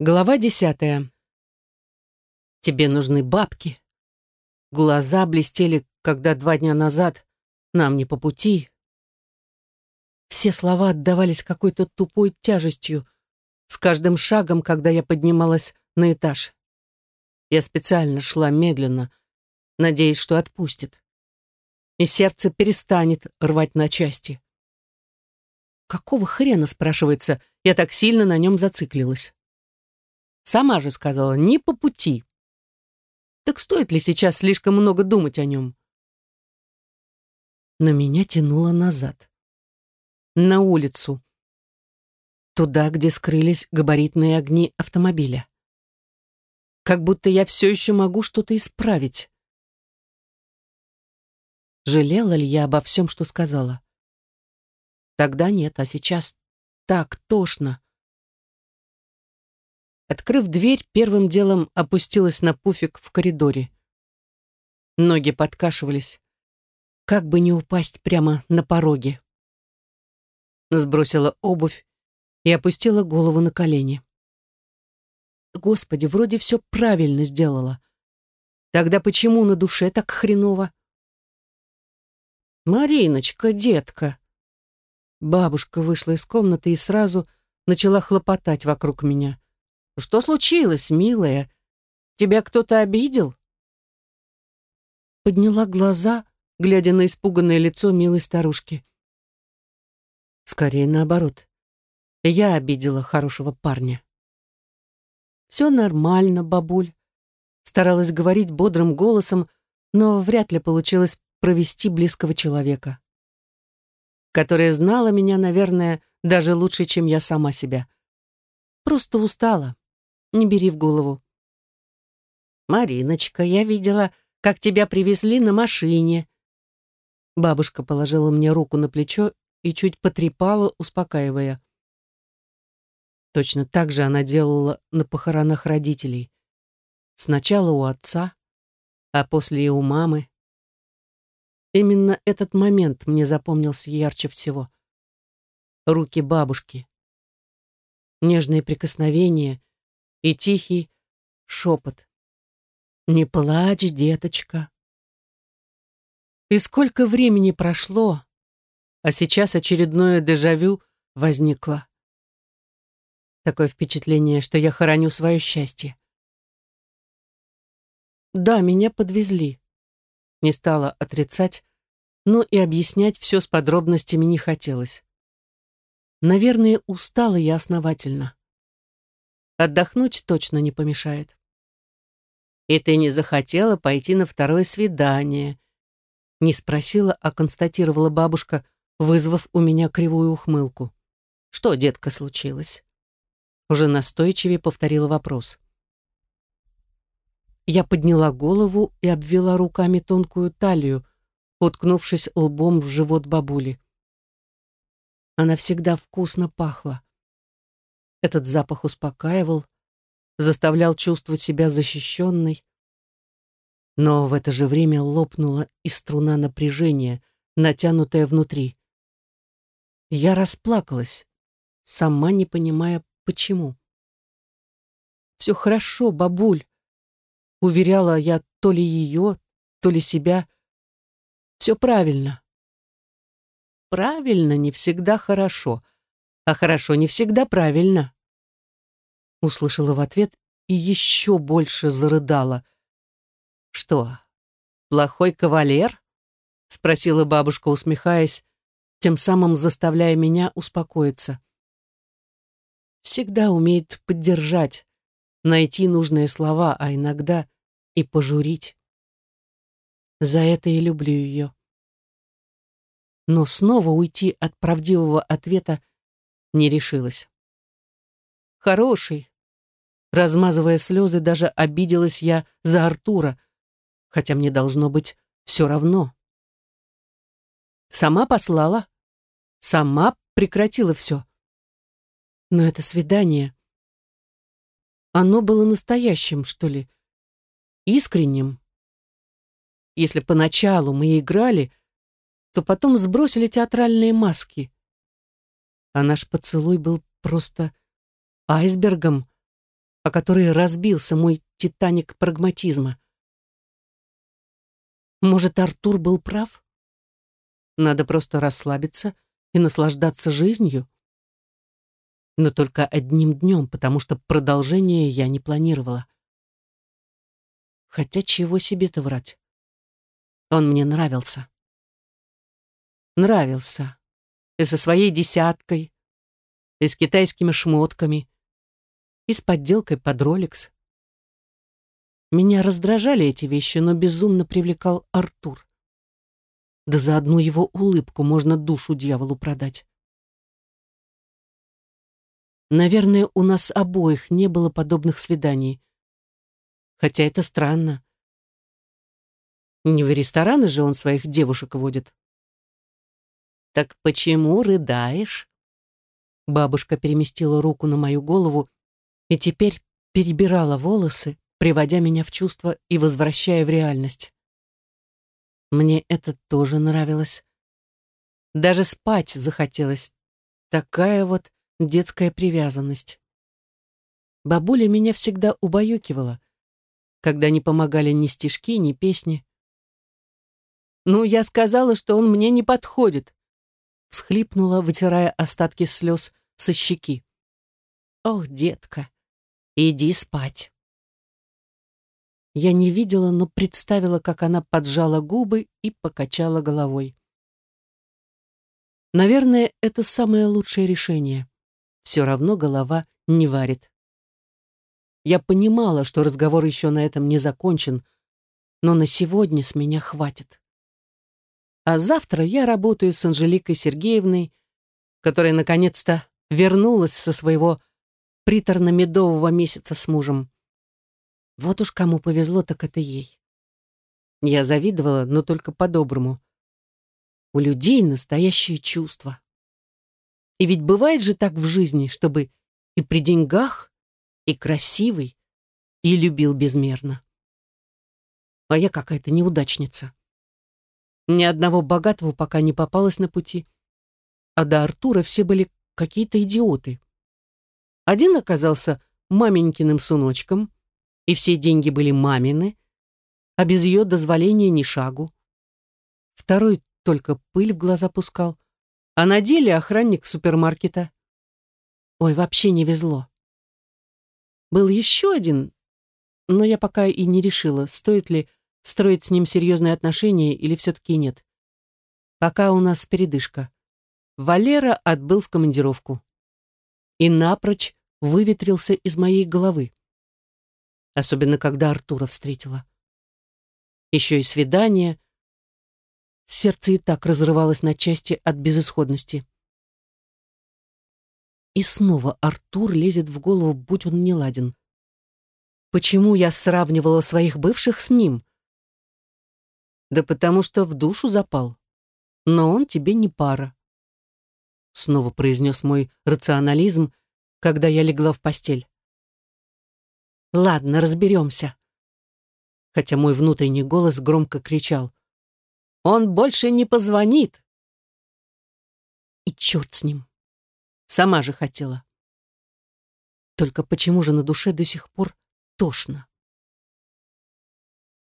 Глава десятая. Тебе нужны бабки. Глаза блестели, когда два дня назад нам не по пути. Все слова отдавались какой-то тупой тяжестью с каждым шагом, когда я поднималась на этаж. Я специально шла медленно, надеясь, что отпустит. И сердце перестанет рвать на части. Какого хрена, спрашивается, я так сильно на нем зациклилась? Сама же сказала, не по пути. Так стоит ли сейчас слишком много думать о нем? Но меня тянуло назад. На улицу. Туда, где скрылись габаритные огни автомобиля. Как будто я все еще могу что-то исправить. Жалела ли я обо всем, что сказала? Тогда нет, а сейчас так тошно. Открыв дверь, первым делом опустилась на пуфик в коридоре. Ноги подкашивались. Как бы не упасть прямо на пороге. Сбросила обувь и опустила голову на колени. Господи, вроде все правильно сделала. Тогда почему на душе так хреново? «Мариночка, детка!» Бабушка вышла из комнаты и сразу начала хлопотать вокруг меня. Что случилось, милая? Тебя кто-то обидел? Подняла глаза, глядя на испуганное лицо милой старушки. Скорее наоборот. Я обидела хорошего парня. Все нормально, бабуль. Старалась говорить бодрым голосом, но вряд ли получилось провести близкого человека, которая знала меня, наверное, даже лучше, чем я сама себя. Просто устала. Не бери в голову. «Мариночка, я видела, как тебя привезли на машине». Бабушка положила мне руку на плечо и чуть потрепала, успокаивая. Точно так же она делала на похоронах родителей. Сначала у отца, а после и у мамы. Именно этот момент мне запомнился ярче всего. Руки бабушки. Нежные прикосновения, и тихий шепот. «Не плачь, деточка». И сколько времени прошло, а сейчас очередное дежавю возникло. Такое впечатление, что я хороню свое счастье. Да, меня подвезли. Не стала отрицать, но и объяснять все с подробностями не хотелось. Наверное, устала я основательно. Отдохнуть точно не помешает. И ты не захотела пойти на второе свидание. Не спросила, а констатировала бабушка, вызвав у меня кривую ухмылку. Что, детка, случилось? Уже настойчивее повторила вопрос. Я подняла голову и обвела руками тонкую талию, уткнувшись лбом в живот бабули. Она всегда вкусно пахла. Этот запах успокаивал, заставлял чувствовать себя защищенной. Но в это же время лопнула и струна напряжения, натянутая внутри. Я расплакалась, сама не понимая, почему. «Все хорошо, бабуль», — уверяла я то ли ее, то ли себя. «Все правильно». «Правильно не всегда хорошо», — а хорошо не всегда правильно. Услышала в ответ и еще больше зарыдала. Что, плохой кавалер? Спросила бабушка, усмехаясь, тем самым заставляя меня успокоиться. Всегда умеет поддержать, найти нужные слова, а иногда и пожурить. За это и люблю ее. Но снова уйти от правдивого ответа не решилась. «Хороший». Размазывая слезы, даже обиделась я за Артура, хотя мне должно быть все равно. Сама послала, сама прекратила все. Но это свидание... Оно было настоящим, что ли, искренним. Если поначалу мы играли, то потом сбросили театральные маски а наш поцелуй был просто айсбергом, о который разбился мой титаник прагматизма. Может, Артур был прав? Надо просто расслабиться и наслаждаться жизнью. Но только одним днем, потому что продолжение я не планировала. Хотя чего себе-то врать? Он мне нравился. Нравился. И со своей десяткой, и с китайскими шмотками, и с подделкой под Ролекс. Меня раздражали эти вещи, но безумно привлекал Артур. Да за одну его улыбку можно душу дьяволу продать. Наверное, у нас обоих не было подобных свиданий. Хотя это странно. Не в рестораны же он своих девушек водит. «Так почему рыдаешь?» Бабушка переместила руку на мою голову и теперь перебирала волосы, приводя меня в чувство и возвращая в реальность. Мне это тоже нравилось. Даже спать захотелось. Такая вот детская привязанность. Бабуля меня всегда убаюкивала, когда не помогали ни стишки, ни песни. «Ну, я сказала, что он мне не подходит», — всхлипнула, вытирая остатки слез со щеки. «Ох, детка, иди спать». Я не видела, но представила, как она поджала губы и покачала головой. Наверное, это самое лучшее решение. Все равно голова не варит. Я понимала, что разговор еще на этом не закончен, но на сегодня с меня хватит. А завтра я работаю с Анжеликой Сергеевной, которая наконец-то вернулась со своего приторно-медового месяца с мужем. Вот уж кому повезло, так это ей. Я завидовала, но только по-доброму. У людей настоящее чувство. И ведь бывает же так в жизни, чтобы и при деньгах, и красивый, и любил безмерно. А я какая-то неудачница. Ни одного богатого пока не попалось на пути. А до Артура все были какие-то идиоты. Один оказался маменькиным сыночком, и все деньги были мамины, а без ее дозволения ни шагу. Второй только пыль в глаза пускал, а на деле охранник супермаркета. Ой, вообще не везло. Был еще один, но я пока и не решила, стоит ли строить с ним серьезные отношения или все-таки нет. Пока у нас передышка. Валера отбыл в командировку. И напрочь выветрился из моей головы. Особенно, когда Артура встретила. Еще и свидание. Сердце и так разрывалось на части от безысходности. И снова Артур лезет в голову, будь он не ладен. Почему я сравнивала своих бывших с ним? Да потому что в душу запал. Но он тебе не пара. Снова произнес мой рационализм, когда я легла в постель. Ладно, разберемся. Хотя мой внутренний голос громко кричал. Он больше не позвонит. И черт с ним. Сама же хотела. Только почему же на душе до сих пор тошно?